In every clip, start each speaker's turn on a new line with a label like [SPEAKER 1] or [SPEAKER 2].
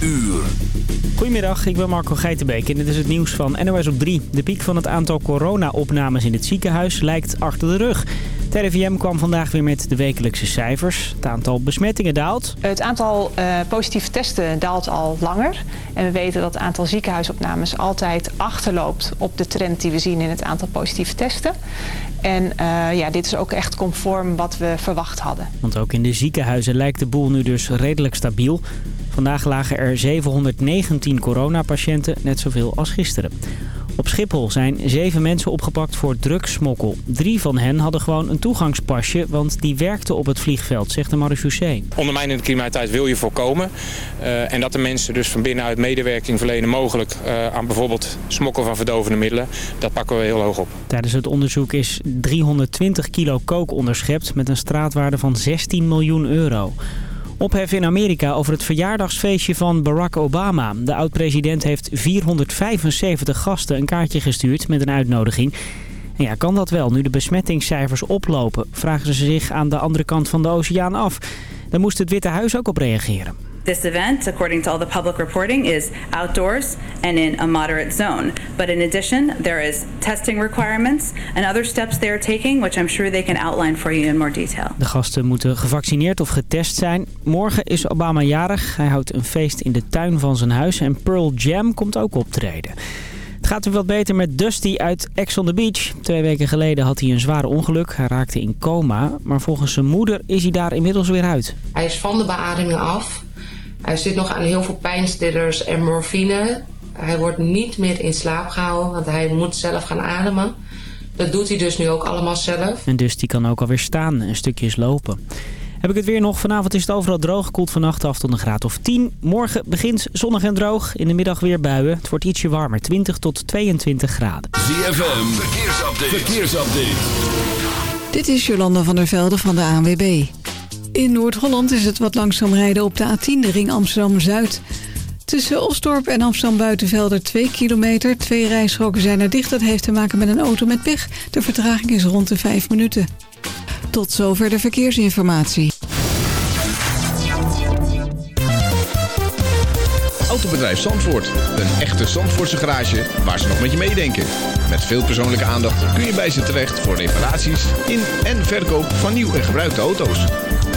[SPEAKER 1] uur.
[SPEAKER 2] Goedemiddag, ik ben Marco Geitenbeek en dit is het nieuws van NOS op 3. De piek van het aantal corona-opnames in het ziekenhuis lijkt achter de rug. Het RIVM kwam vandaag weer met de wekelijkse cijfers. Het aantal besmettingen daalt.
[SPEAKER 3] Het aantal uh, positieve testen daalt al langer. En we weten dat het aantal ziekenhuisopnames altijd achterloopt op de trend die we zien in het aantal positieve testen. En uh, ja, dit is ook echt conform wat we verwacht hadden.
[SPEAKER 2] Want ook in de ziekenhuizen lijkt de boel nu dus redelijk stabiel. Vandaag lagen er 719 coronapatiënten, net zoveel als gisteren. Op Schiphol zijn zeven mensen opgepakt voor drugsmokkel. Drie van hen hadden gewoon een toegangspasje, want die werkten op het vliegveld, zegt de marechaussee.
[SPEAKER 4] Ondermijnende criminaliteit wil je voorkomen. Uh, en dat de mensen dus van binnenuit medewerking verlenen mogelijk uh, aan bijvoorbeeld smokkel van verdovende middelen. Dat pakken we heel hoog op.
[SPEAKER 2] Tijdens het onderzoek is 320 kilo kook onderschept met een straatwaarde van 16 miljoen euro. Ophef in Amerika over het verjaardagsfeestje van Barack Obama. De oud-president heeft 475 gasten een kaartje gestuurd met een uitnodiging. Ja, kan dat wel nu de besmettingscijfers oplopen? Vragen ze zich aan de andere kant van de oceaan af. Daar moest het Witte Huis ook op reageren.
[SPEAKER 5] This event, according to all the public reporting, is outdoors and in a moderate zone. But in addition, there is testing requirements and other steps they are taking, which I'm sure they can outline for you in more detail.
[SPEAKER 2] De gasten moeten gevaccineerd of getest zijn. Morgen is Obama jarig. Hij houdt een feest in de tuin van zijn huis en Pearl Jam komt ook optreden. Het gaat weer wat beter met Dusty uit Ex on the Beach. Twee weken geleden had hij een zwaar ongeluk. Hij raakte in coma. Maar volgens zijn moeder is hij daar inmiddels weer uit.
[SPEAKER 6] Hij is van de beademing af. Hij zit nog aan heel veel pijnstillers en morfine. Hij wordt niet meer in slaap gehouden, want hij moet zelf gaan ademen. Dat doet hij dus nu ook allemaal zelf.
[SPEAKER 2] En dus die kan ook alweer staan en stukjes lopen. Heb ik het weer nog. Vanavond is het overal droog. Koelt vannacht af tot een graad of 10. Morgen begint zonnig en droog. In de middag weer buien. Het wordt ietsje warmer. 20 tot 22 graden.
[SPEAKER 1] ZFM. Verkeersupdate. Verkeersupdate.
[SPEAKER 7] Dit is Jolanda van der Velde van de ANWB. In Noord-Holland is het wat langzaam rijden op de A10, de ring Amsterdam-Zuid. Tussen Osdorp en Amsterdam-Buitenvelder 2 kilometer. Twee rijstroken zijn er dicht. Dat heeft te maken met een auto met pech. De vertraging is rond de 5 minuten. Tot zover de verkeersinformatie.
[SPEAKER 8] Autobedrijf Zandvoort. Een echte Zandvoortse garage waar ze nog met je meedenken. Met veel persoonlijke aandacht kun je bij ze terecht voor reparaties in en verkoop van nieuw en gebruikte auto's.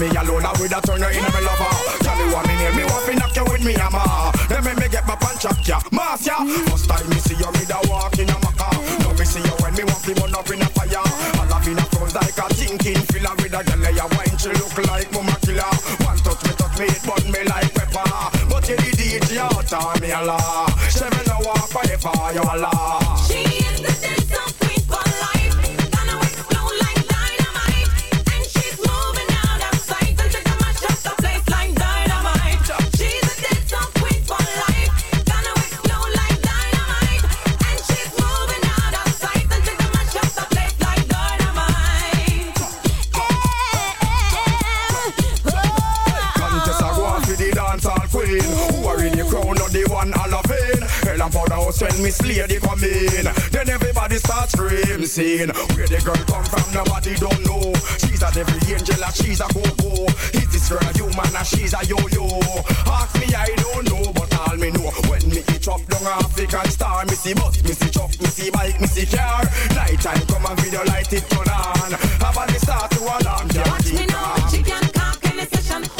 [SPEAKER 9] me alone, I woulda turned you into my lover. Charlie want me near me, want me knock you with me hammer. Then me me get my punch up ya, mass ya. First time me see
[SPEAKER 10] you, me da walk in a maca. Now me see you when me walk, me burn up in a fire. All up in a front like a thinking filler with a jelly ya wine, she look like mama killer. One touch me, touch
[SPEAKER 9] me, it burn me like pepper. But you the DJ, you me
[SPEAKER 10] a la. Seven hour forever, you a. She is the Miss Lady come in. Then everybody starts screaming, Where the girl come from, nobody don't know. She's a devil angel, and she's a go-go. Is this girl
[SPEAKER 11] human, and she's a yo-yo? Ask me, I don't know, but all me know. When me eat up down African star, me see bus, me see truck, me see bike, me see car. Night time come and video light it turn on. Have a start to alarm, Watch me now, she can cock
[SPEAKER 1] in the session.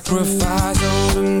[SPEAKER 12] sacrifice all them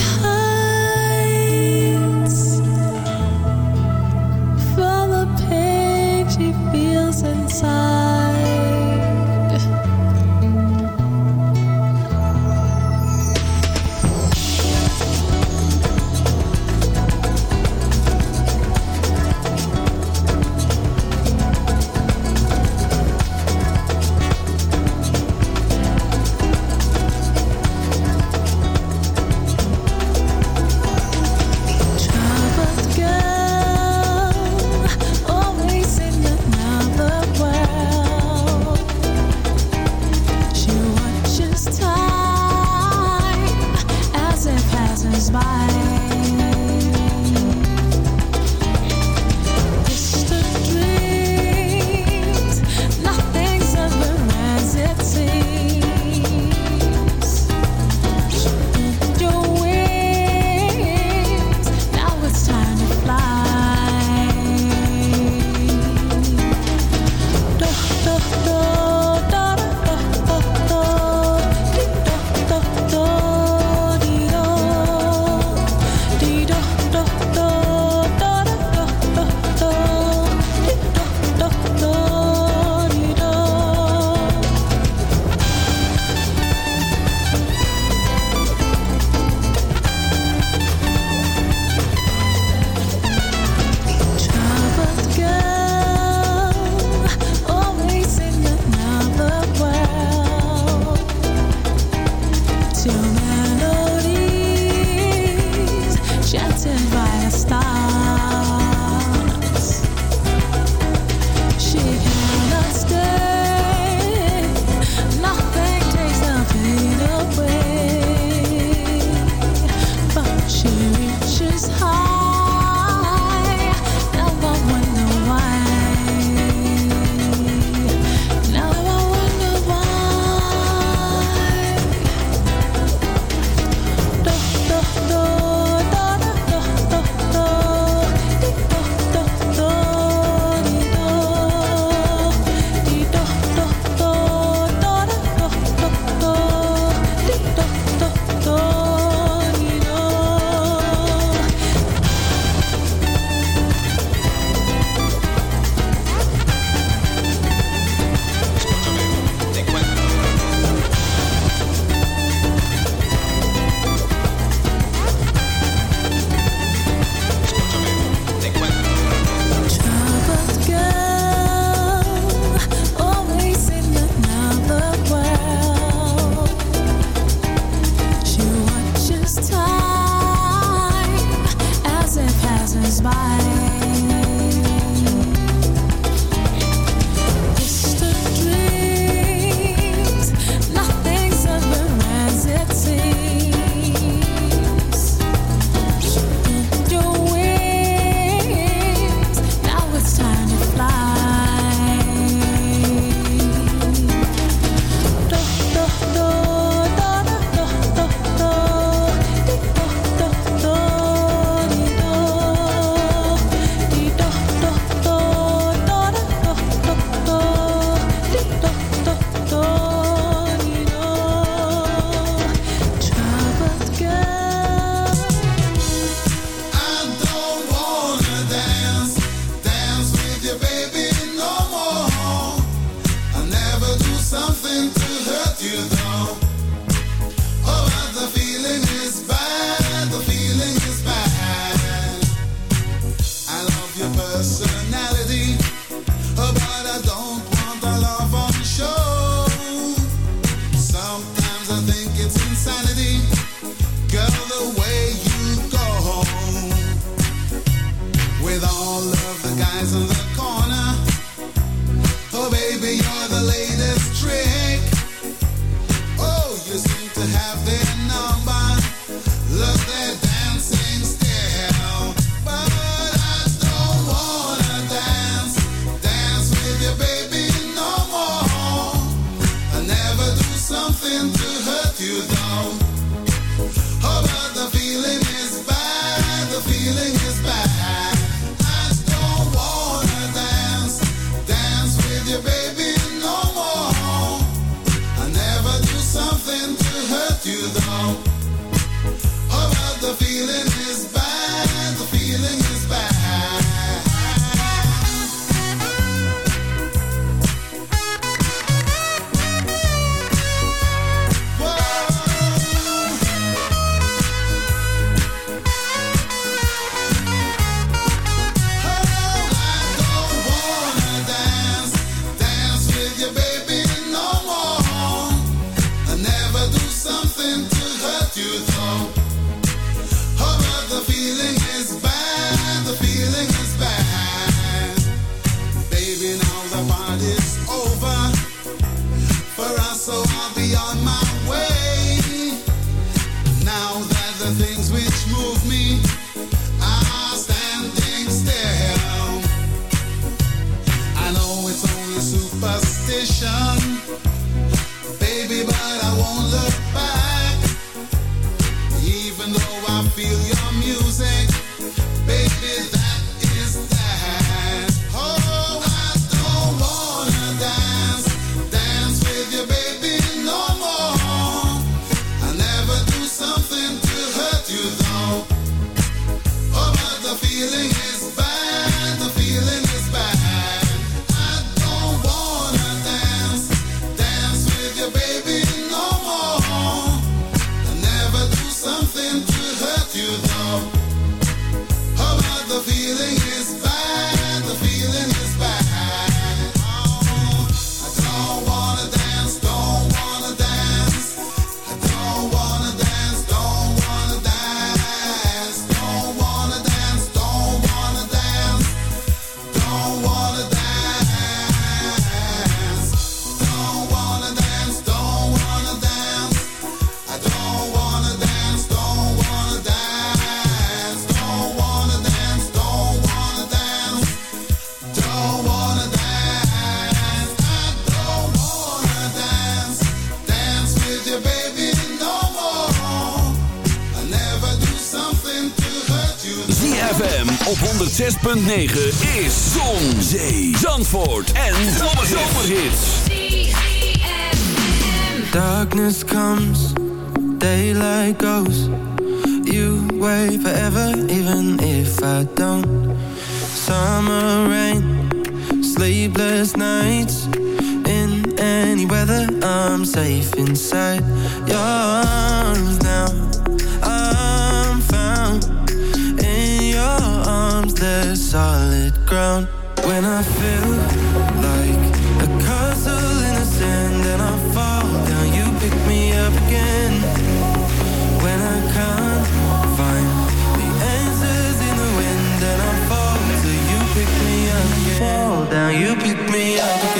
[SPEAKER 13] ZFM op 106.9 is Zon, Zee, Zandvoort en Zomerhits.
[SPEAKER 14] Darkness comes, daylight goes. You wait forever, even if I don't. Summer rain, sleepless nights. In any weather, I'm safe inside your arms now. the solid ground when I feel like a castle in the sand and I fall down, you pick me up again. When I can't find the answers in the wind and I fall, so you pick me up again. Fall down, you pick me up again.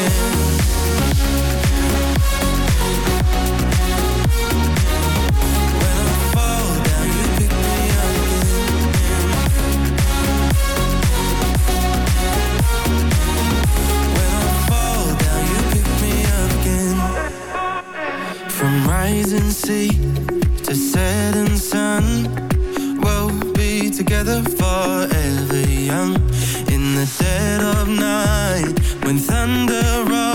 [SPEAKER 14] sea to setting sun. We'll be together forever young in the dead of night when thunder rolls.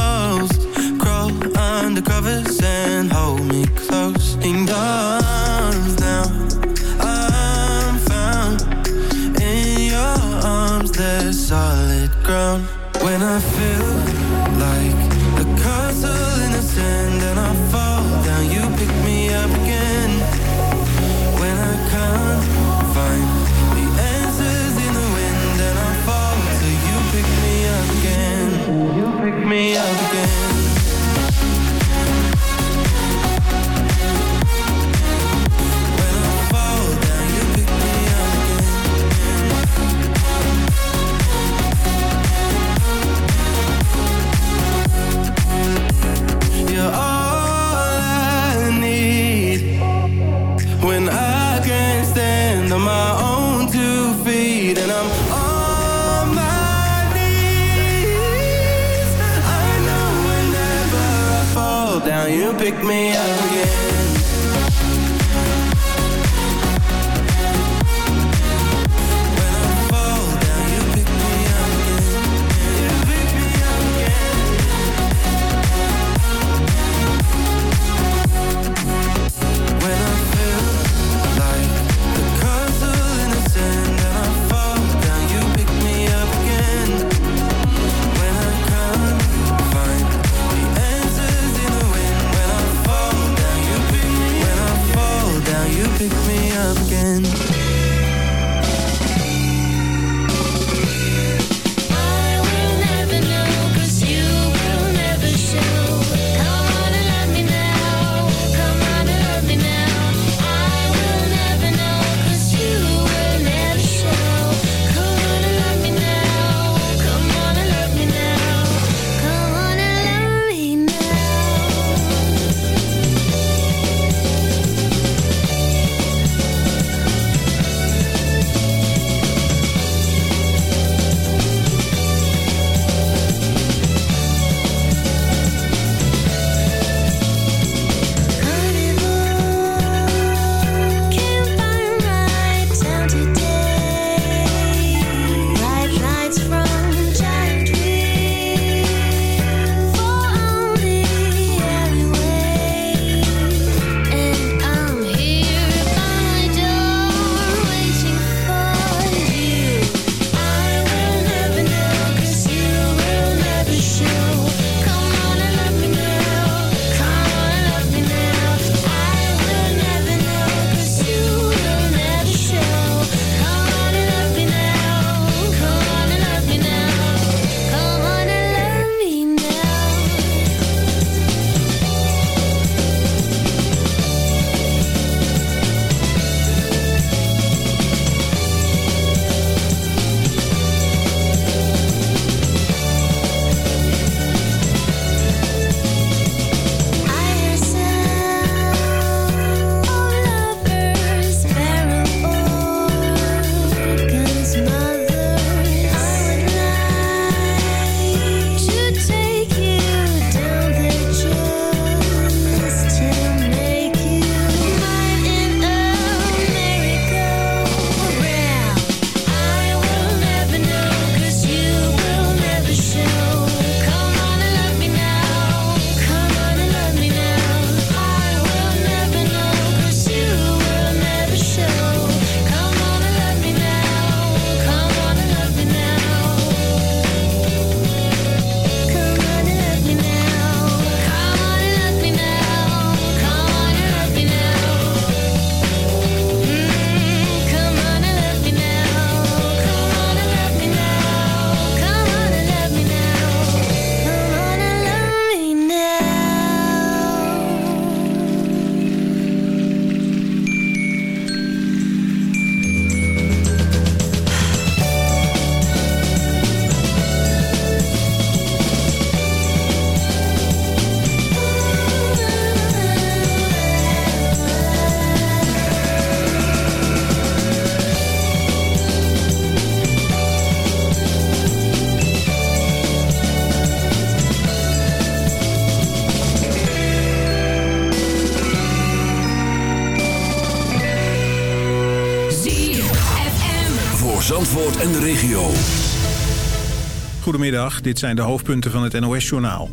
[SPEAKER 15] Dit zijn de hoofdpunten van het NOS-journaal.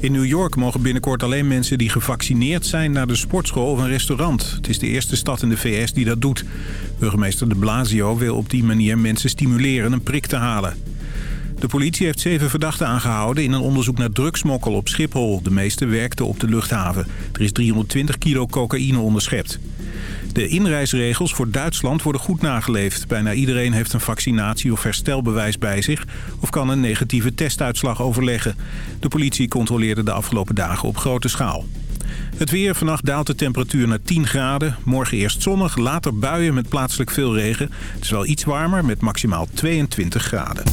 [SPEAKER 15] In New York mogen binnenkort alleen mensen die gevaccineerd zijn... naar de sportschool of een restaurant. Het is de eerste stad in de VS die dat doet. Burgemeester de Blasio wil op die manier mensen stimuleren een prik te halen. De politie heeft zeven verdachten aangehouden in een onderzoek naar drugsmokkel op Schiphol. De meeste werkten op de luchthaven. Er is 320 kilo cocaïne onderschept. De inreisregels voor Duitsland worden goed nageleefd. Bijna iedereen heeft een vaccinatie of herstelbewijs bij zich... of kan een negatieve testuitslag overleggen. De politie controleerde de afgelopen dagen op grote schaal. Het weer. Vannacht daalt de temperatuur naar 10 graden. Morgen eerst zonnig, later buien met plaatselijk veel regen. Het is wel iets warmer met maximaal 22 graden.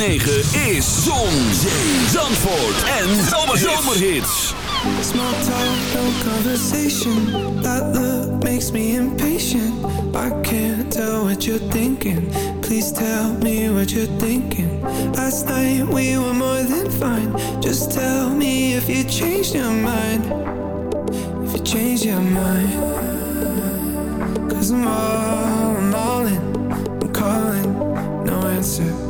[SPEAKER 16] Don't
[SPEAKER 1] is Zon, Zandvoort en Zomerhits.
[SPEAKER 16] Small talk, no conversation. That look makes me impatient. I can't tell what you're thinking. Please tell me what you're thinking. Last night we were more than fine. Just tell me if you changed your mind. If you changed your mind. Cause I'm all, I'm in. Calling, no answer.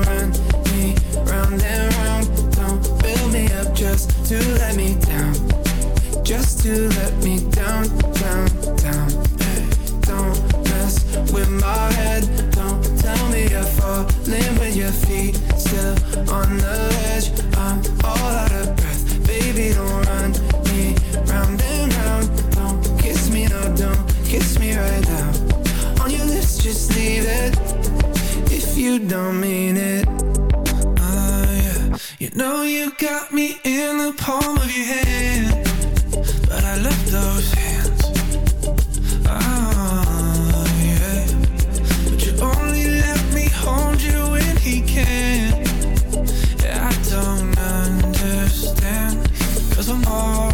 [SPEAKER 16] to let me down, down, down. Hey, don't mess with my head. Don't tell me you're falling with your feet still on the ledge. I'm all out of breath. Baby, don't run me round and round. Don't kiss me, no, don't kiss me right now. On your lips, just leave it if you don't mean it. Ah, yeah. You know you got me in the palm of your hand, I left those hands. Ah, yeah. But you only let me hold you when he can. Yeah, I don't understand. Cause I'm all,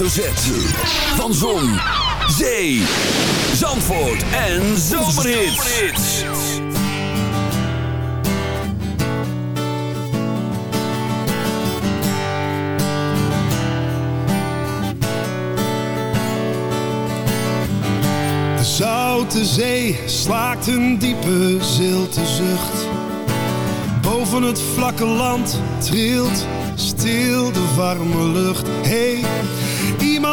[SPEAKER 1] hoofdletter. Van Zon, Zee, Zandvoort en Zomerhits.
[SPEAKER 17] De zoute zee slaakt een diepe zilte zucht. Boven het vlakke land trilt stil de warme lucht. Hey,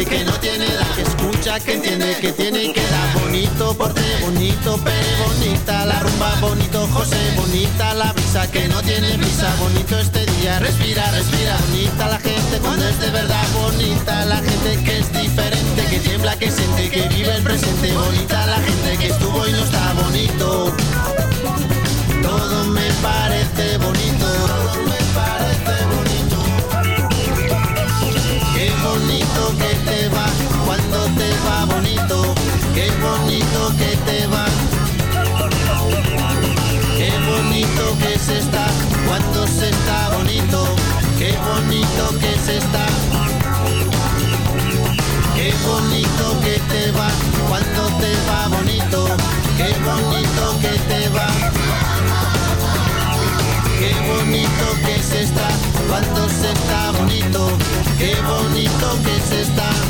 [SPEAKER 18] Que no tiene edad. Que escucha, que entiende, que tiene y que da. Bonito porte, bonito pere, bonita la rumba, bonito José, bonita la brisa que no tiene prisa. Bonito este día, respira, respira. Bonita la gente cuando es de verdad. Bonita la gente que es diferente, que tiembla, que siente, que vive el presente. Bonita la gente que estuvo y no está bonito. Se está cuando se está bonito. Qué bonito que se está.